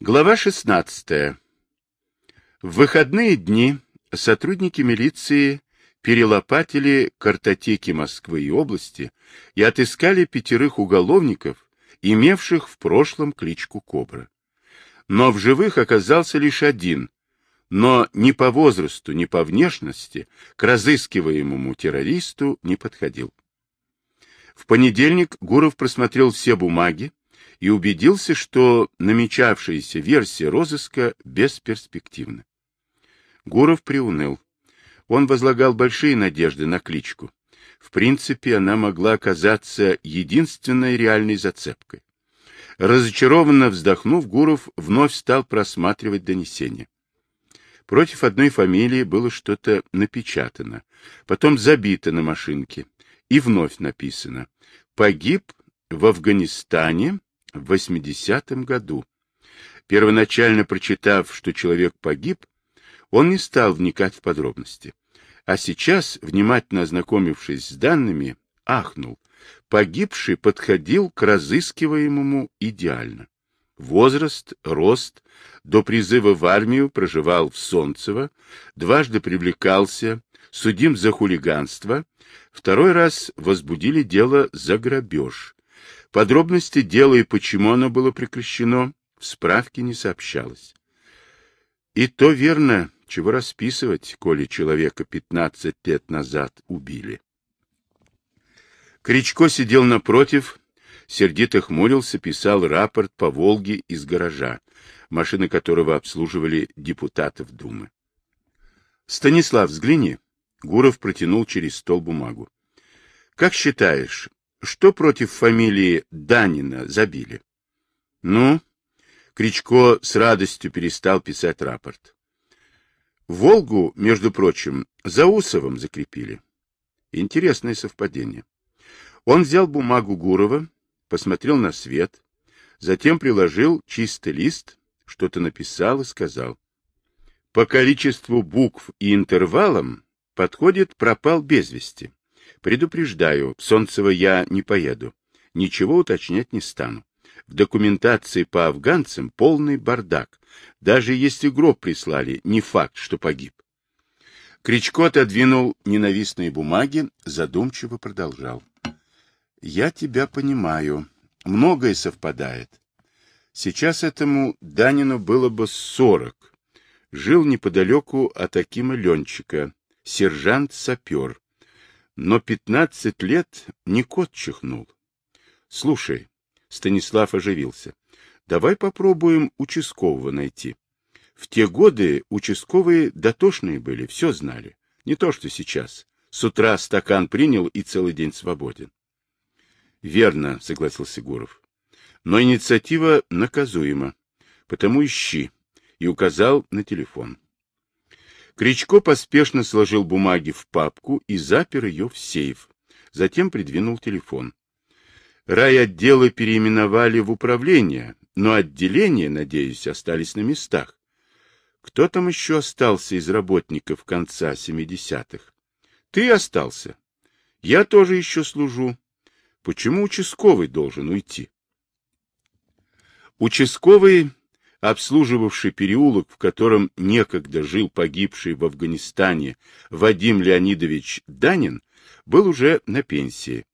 Глава 16. В выходные дни сотрудники милиции перелопатили картотеки Москвы и области и отыскали пятерых уголовников, имевших в прошлом кличку Кобра. Но в живых оказался лишь один, но ни по возрасту, ни по внешности к разыскиваемому террористу не подходил. В понедельник Гуров просмотрел все бумаги, и убедился, что намечавшаяся версия розыска бесперспективна. Гуров приуныл. Он возлагал большие надежды на кличку. В принципе, она могла оказаться единственной реальной зацепкой. Разочарованно вздохнув, Гуров вновь стал просматривать донесения. Против одной фамилии было что-то напечатано, потом забито на машинке и вновь написано «Погиб в Афганистане в 80-м году. Первоначально прочитав, что человек погиб, он не стал вникать в подробности. А сейчас, внимательно ознакомившись с данными, ахнул. Погибший подходил к разыскиваемому идеально. Возраст, рост, до призыва в армию проживал в Солнцево, дважды привлекался, судим за хулиганство, второй раз возбудили дело за грабеж, Подробности дела и почему оно было прекращено в справке не сообщалось. И то верно, чего расписывать, коли человека 15 лет назад убили. Кричко сидел напротив, сердито хмурился, писал рапорт по Волге из гаража, машины которого обслуживали депутатов Думы. Станислав, взгляни. Гуров протянул через стол бумагу. Как считаешь, что против фамилии Данина забили? Ну, Кричко с радостью перестал писать рапорт. Волгу, между прочим, за Усовым закрепили. Интересное совпадение. Он взял бумагу Гурова, посмотрел на свет, затем приложил чистый лист, что-то написал и сказал. По количеству букв и интервалам подходит пропал без вести. Предупреждаю, Солнцево я не поеду. Ничего уточнять не стану. В документации по афганцам полный бардак. Даже если гроб прислали, не факт, что погиб. Кричко отодвинул ненавистные бумаги, задумчиво продолжал. Я тебя понимаю. Многое совпадает. Сейчас этому Данину было бы сорок. Жил неподалеку от Акима Ленчика, сержант-сапер но пятнадцать лет не кот чихнул. Слушай, Станислав оживился, давай попробуем участкового найти. В те годы участковые дотошные были, все знали. Не то, что сейчас. С утра стакан принял и целый день свободен. Верно, согласился Гуров. Но инициатива наказуема. Потому ищи. И указал на телефон. Кричко поспешно сложил бумаги в папку и запер ее в сейф. Затем придвинул телефон. Райотделы переименовали в управление, но отделения, надеюсь, остались на местах. Кто там еще остался из работников конца 70-х? Ты остался. Я тоже еще служу. Почему участковый должен уйти? Участковый обслуживавший переулок, в котором некогда жил погибший в Афганистане Вадим Леонидович Данин, был уже на пенсии.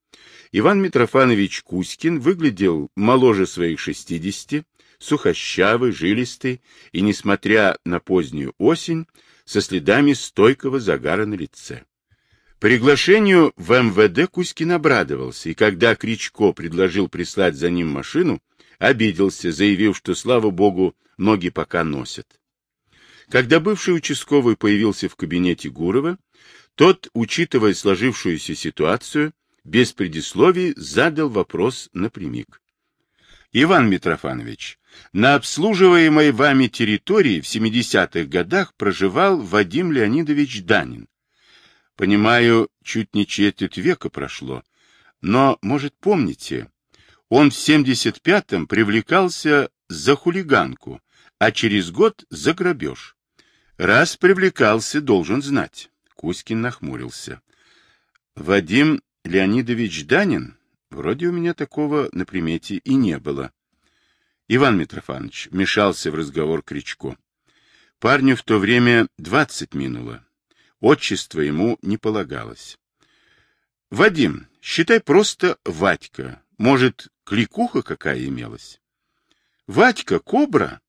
Иван Митрофанович Кузькин выглядел моложе своих шестидесяти, сухощавый, жилистый и, несмотря на позднюю осень, со следами стойкого загара на лице. Приглашению в МВД Кузькин обрадовался, и когда Кричко предложил прислать за ним машину, обиделся, заявив, что, слава богу, ноги пока носят. Когда бывший участковый появился в кабинете Гурова, тот, учитывая сложившуюся ситуацию, без предисловий задал вопрос напрямик. Иван Митрофанович, на обслуживаемой вами территории в 70-х годах проживал Вадим Леонидович Данин. Понимаю, чуть не четверть века прошло, но, может, помните, он в 75-м привлекался за хулиганку, а через год за грабеж. Раз привлекался, должен знать. Кузькин нахмурился. Вадим Леонидович Данин? Вроде у меня такого на примете и не было. Иван Митрофанович вмешался в разговор Кричко. Парню в то время двадцать минуло. Отчество ему не полагалось. Вадим, считай просто Вадька. Может, кликуха какая имелась? Вадька, кобра?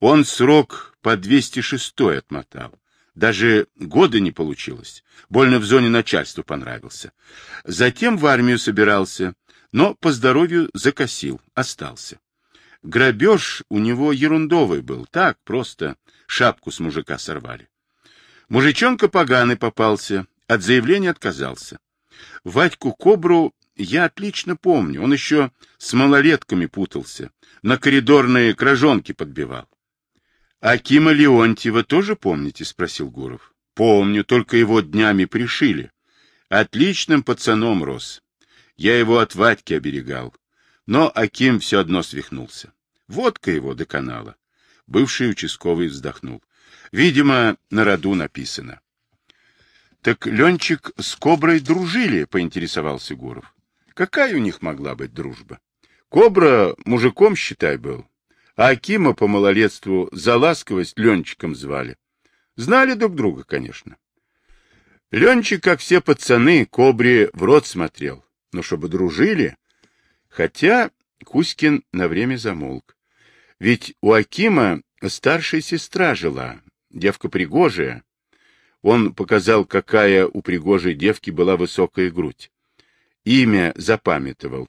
Он срок по 206 отмотал. Даже года не получилось. Больно в зоне начальства понравился. Затем в армию собирался, но по здоровью закосил, остался. Грабеж у него ерундовый был, так, просто шапку с мужика сорвали. Мужичонка поганый попался, от заявления отказался. Вадьку Кобру я отлично помню, он еще с малолетками путался, на коридорные кражонки подбивал. Акима Леонтьева тоже помните? — спросил Гуров. — Помню, только его днями пришили. Отличным пацаном рос. Я его от Вадьки оберегал. Но Аким все одно свихнулся. Водка его до канала. Бывший участковый вздохнул. Видимо, на роду написано. — Так Ленчик с Коброй дружили, — поинтересовался Гуров. — Какая у них могла быть дружба? Кобра мужиком, считай, был а Акима по малолетству за ласковость Ленчиком звали. Знали друг друга, конечно. Ленчик, как все пацаны, кобре в рот смотрел, но чтобы дружили. Хотя Кузькин на время замолк. Ведь у Акима старшая сестра жила, девка пригожая. Он показал, какая у пригожей девки была высокая грудь. Имя запамятовал.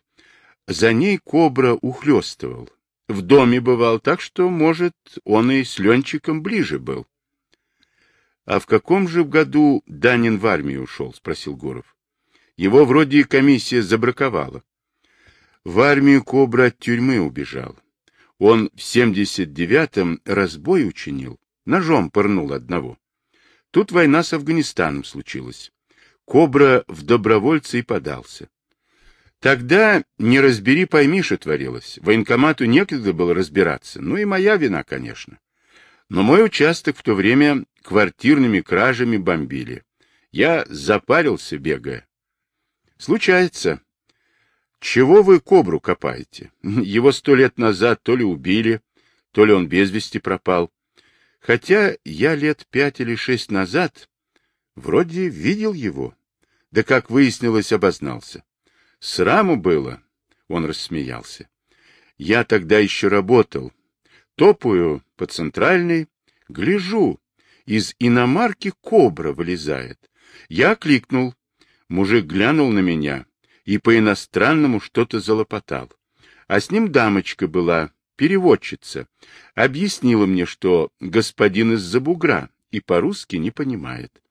За ней кобра ухлёстывал, в доме бывал, так что, может, он и с Ленчиком ближе был. — А в каком же году Данин в армию ушел? — спросил Гуров. — Его вроде комиссия забраковала. В армию Кобра от тюрьмы убежал. Он в семьдесят девятом разбой учинил, ножом пырнул одного. Тут война с Афганистаном случилась. Кобра в добровольцы и подался. Тогда не разбери, что творилось. Военкомату некогда было разбираться. Ну и моя вина, конечно. Но мой участок в то время квартирными кражами бомбили. Я запарился, бегая. Случается. Чего вы кобру копаете? Его сто лет назад то ли убили, то ли он без вести пропал. Хотя я лет пять или шесть назад вроде видел его. Да, как выяснилось, обознался. Сраму было, он рассмеялся. Я тогда еще работал. Топаю по центральной, гляжу, из иномарки кобра вылезает. Я кликнул. Мужик глянул на меня и по-иностранному что-то залопотал. А с ним дамочка была, переводчица. Объяснила мне, что господин из-за бугра и по-русски не понимает.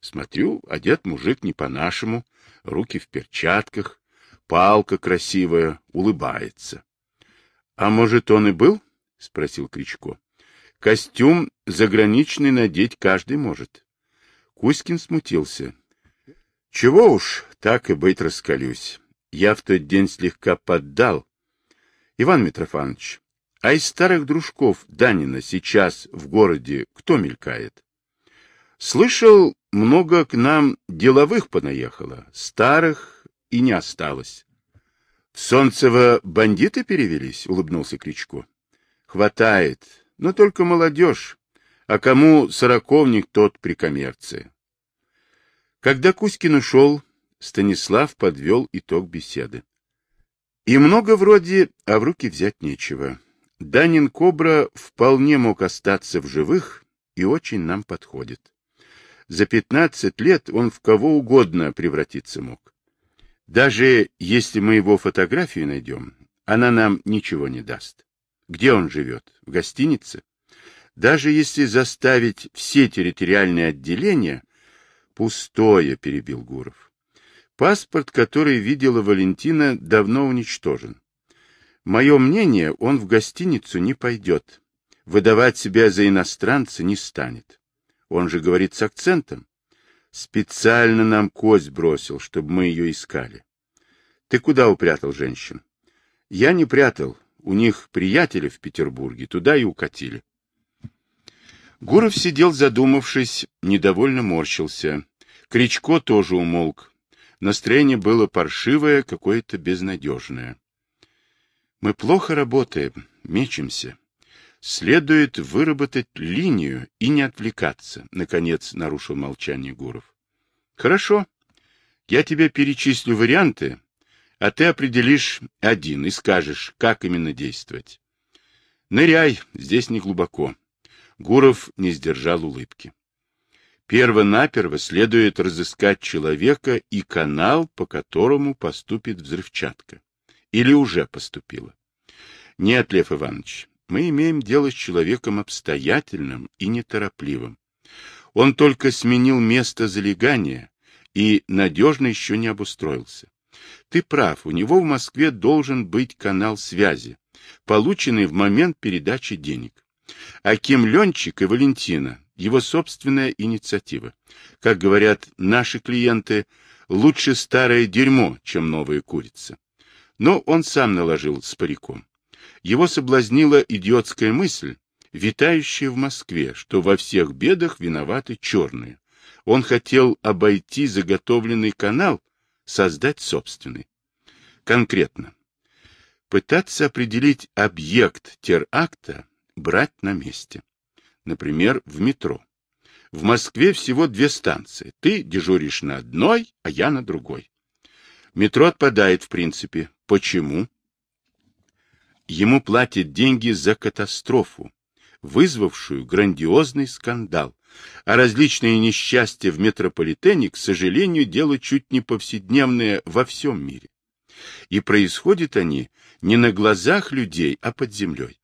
Смотрю, одет мужик не по-нашему, руки в перчатках, палка красивая, улыбается. — А может, он и был? — спросил Кричко. — Костюм заграничный надеть каждый может. Кузькин смутился. — Чего уж, так и быть раскалюсь. Я в тот день слегка поддал. Иван Митрофанович, а из старых дружков Данина сейчас в городе кто мелькает? Слышал, много к нам деловых понаехало, старых и не осталось. — В Солнцево бандиты перевелись? — улыбнулся Кричко. — Хватает, но только молодежь. А кому сороковник, тот при коммерции. Когда Кузькин ушел, Станислав подвел итог беседы. И много вроде, а в руки взять нечего. Данин Кобра вполне мог остаться в живых и очень нам подходит. За пятнадцать лет он в кого угодно превратиться мог. Даже если мы его фотографию найдем, она нам ничего не даст. Где он живет? В гостинице? Даже если заставить все территориальные отделения... Пустое, перебил Гуров. Паспорт, который видела Валентина, давно уничтожен. Мое мнение, он в гостиницу не пойдет. Выдавать себя за иностранца не станет. Он же говорит с акцентом. Специально нам кость бросил, чтобы мы ее искали. Ты куда упрятал женщин? Я не прятал. У них приятели в Петербурге. Туда и укатили. Гуров сидел задумавшись, недовольно морщился. Кричко тоже умолк. Настроение было паршивое, какое-то безнадежное. Мы плохо работаем. мечемся. Следует выработать линию и не отвлекаться, — наконец нарушил молчание Гуров. — Хорошо. Я тебе перечислю варианты, а ты определишь один и скажешь, как именно действовать. Ныряй, здесь не глубоко. Гуров не сдержал улыбки. Перво-наперво следует разыскать человека и канал, по которому поступит взрывчатка. Или уже поступила. Нет, Лев Иванович, мы имеем дело с человеком обстоятельным и неторопливым. Он только сменил место залегания и надежно еще не обустроился. Ты прав, у него в Москве должен быть канал связи, полученный в момент передачи денег. Аким Ленчик и Валентина – его собственная инициатива. Как говорят наши клиенты, лучше старое дерьмо, чем новая курица. Но он сам наложил с париком его соблазнила идиотская мысль, витающая в Москве, что во всех бедах виноваты черные. Он хотел обойти заготовленный канал, создать собственный. Конкретно. Пытаться определить объект теракта, брать на месте. Например, в метро. В Москве всего две станции. Ты дежуришь на одной, а я на другой. Метро отпадает в принципе. Почему? Ему платят деньги за катастрофу, вызвавшую грандиозный скандал, а различные несчастья в метрополитене, к сожалению, дело чуть не повседневное во всем мире. И происходят они не на глазах людей, а под землей.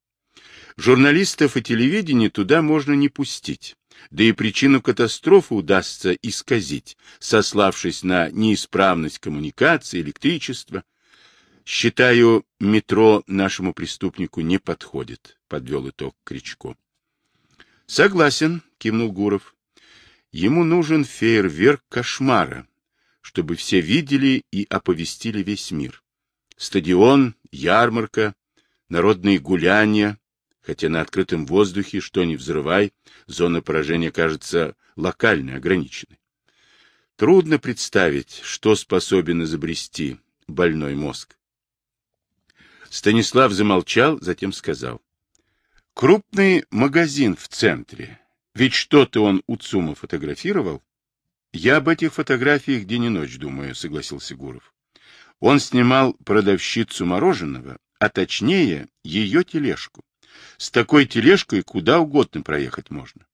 Журналистов и телевидение туда можно не пустить, да и причину катастрофы удастся исказить, сославшись на неисправность коммуникации, электричества, Считаю, метро нашему преступнику не подходит, подвел итог Кричко. Согласен, кивнул Гуров. Ему нужен фейерверк кошмара, чтобы все видели и оповестили весь мир. Стадион, ярмарка, народные гуляния, хотя на открытом воздухе, что ни взрывай, зона поражения кажется локальной, ограниченной. Трудно представить, что способен изобрести больной мозг. Станислав замолчал, затем сказал. Крупный магазин в центре. Ведь что-то он у ЦУМа фотографировал? Я об этих фотографиях день и ночь думаю, согласился Гуров. Он снимал продавщицу мороженого, а точнее ее тележку. С такой тележкой куда угодно проехать можно.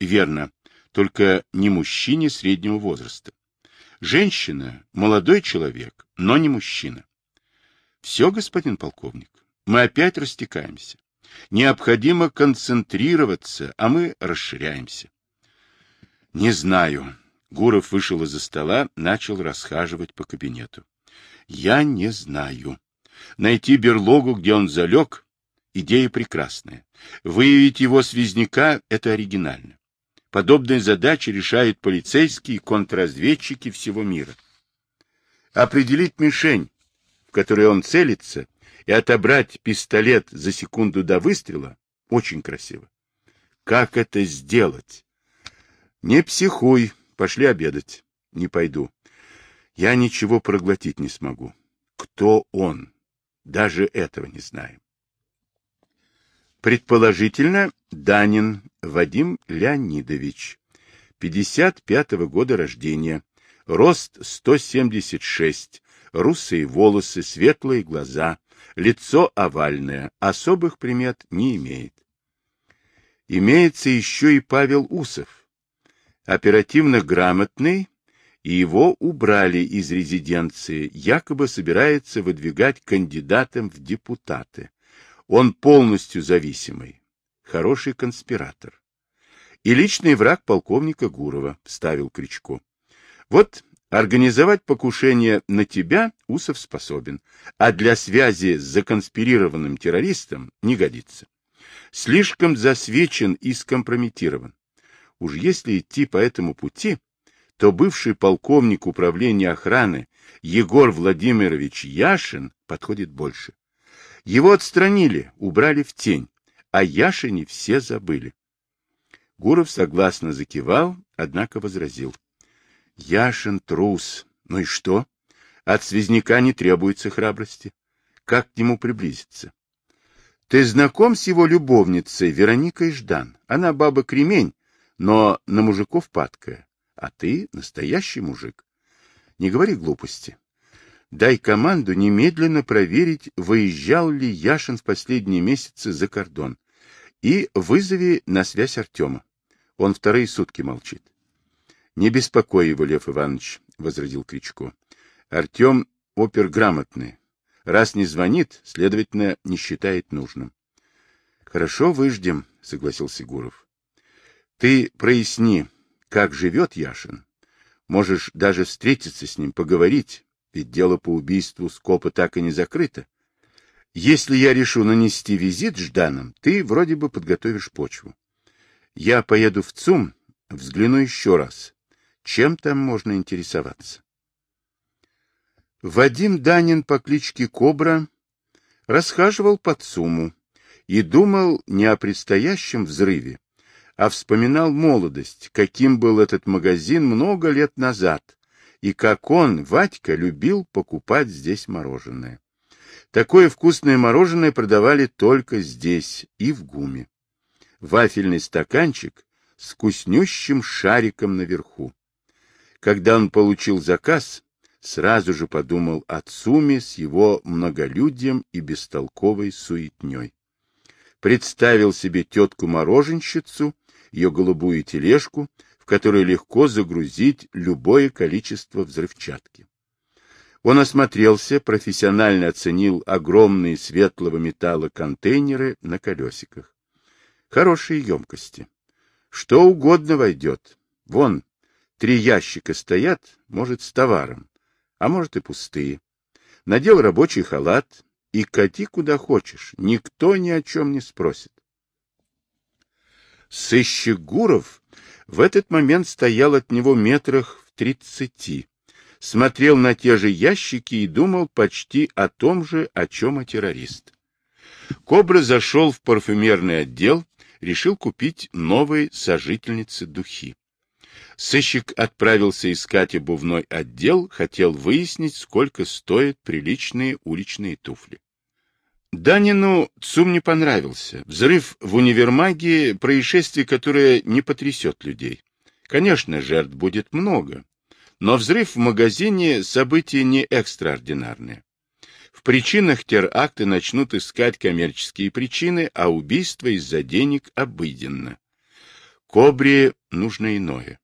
Верно, только не мужчине среднего возраста. Женщина, молодой человек, но не мужчина. Все, господин полковник, мы опять растекаемся. Необходимо концентрироваться, а мы расширяемся. Не знаю. Гуров вышел из-за стола, начал расхаживать по кабинету. Я не знаю. Найти берлогу, где он залег, идея прекрасная. Выявить его связняка — это оригинально. Подобные задачи решают полицейские и контрразведчики всего мира. Определить мишень, в который он целится, и отобрать пистолет за секунду до выстрела, очень красиво. Как это сделать? Не психуй, пошли обедать. Не пойду. Я ничего проглотить не смогу. Кто он? Даже этого не знаем. Предположительно, Данин Вадим Леонидович, 55-го года рождения, рост 176, русые волосы, светлые глаза, лицо овальное, особых примет не имеет. Имеется еще и Павел Усов, оперативно грамотный, и его убрали из резиденции, якобы собирается выдвигать кандидатом в депутаты. Он полностью зависимый, хороший конспиратор. И личный враг полковника Гурова, ставил Кричко. Вот Организовать покушение на тебя Усов способен, а для связи с законспирированным террористом не годится. Слишком засвечен и скомпрометирован. Уж если идти по этому пути, то бывший полковник управления охраны Егор Владимирович Яшин подходит больше. Его отстранили, убрали в тень, а Яшине все забыли. Гуров согласно закивал, однако возразил. Яшин трус. Ну и что? От связняка не требуется храбрости. Как к нему приблизиться? Ты знаком с его любовницей Вероникой Ждан? Она баба кремень, но на мужиков падкая. А ты настоящий мужик. Не говори глупости. Дай команду немедленно проверить, выезжал ли Яшин в последние месяцы за кордон. И вызови на связь Артема. Он вторые сутки молчит. — Не беспокой его, Лев Иванович, — возразил Кричко. — Артем опер грамотный. Раз не звонит, следовательно, не считает нужным. — Хорошо, выждем, — согласился Гуров. — Ты проясни, как живет Яшин. Можешь даже встретиться с ним, поговорить, ведь дело по убийству Скопа так и не закрыто. Если я решу нанести визит Жданам, ты вроде бы подготовишь почву. Я поеду в ЦУМ, взгляну еще раз. Чем там можно интересоваться? Вадим Данин по кличке Кобра расхаживал по ЦУМу и думал не о предстоящем взрыве, а вспоминал молодость, каким был этот магазин много лет назад, и как он, Вадька, любил покупать здесь мороженое. Такое вкусное мороженое продавали только здесь и в ГУМе. Вафельный стаканчик с вкуснющим шариком наверху. Когда он получил заказ, сразу же подумал о Цуме с его многолюдием и бестолковой суетней. Представил себе тетку-мороженщицу, ее голубую тележку, которой легко загрузить любое количество взрывчатки. Он осмотрелся, профессионально оценил огромные светлого металла контейнеры на колесиках. Хорошие емкости. Что угодно войдет. Вон, три ящика стоят, может, с товаром, а может и пустые. Надел рабочий халат и кати куда хочешь, никто ни о чем не спросит. Сыщик Гуров в этот момент стоял от него метрах в тридцати, смотрел на те же ящики и думал почти о том же, о чем и террорист. Кобра зашел в парфюмерный отдел, решил купить новые сожительницы духи. Сыщик отправился искать обувной отдел, хотел выяснить, сколько стоят приличные уличные туфли. Данину ЦУМ не понравился. Взрыв в универмаге – происшествие, которое не потрясет людей. Конечно, жертв будет много. Но взрыв в магазине – событие не экстраординарное. В причинах теракта начнут искать коммерческие причины, а убийство из-за денег обыденно. Кобре нужно иное.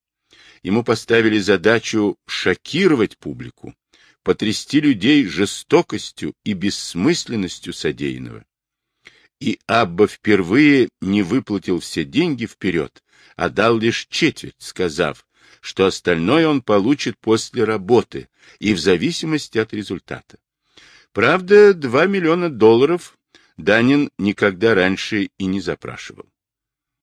Ему поставили задачу шокировать публику, потрясти людей жестокостью и бессмысленностью содеянного. И Абба впервые не выплатил все деньги вперед, а дал лишь четверть, сказав, что остальное он получит после работы и в зависимости от результата. Правда, 2 миллиона долларов Данин никогда раньше и не запрашивал.